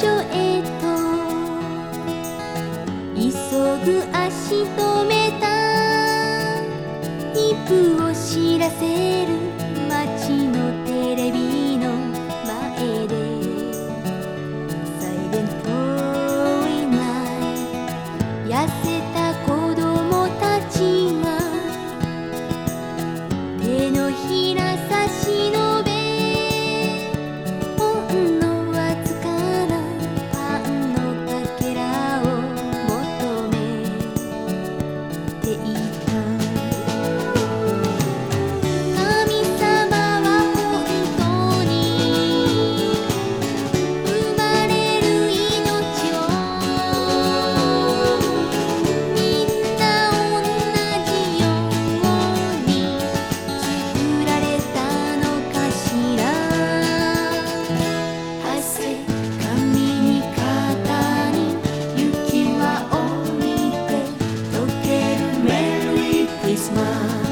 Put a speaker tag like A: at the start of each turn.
A: 所へと急ぐ足止めたリッを知らせる smile.